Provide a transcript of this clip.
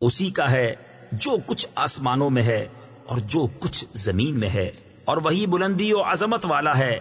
اسی کا ہے جو کچھ آسمانوں میں ہے اور جو کچھ زمین میں ہے اور وہی بلندی و عظمت والا ہے۔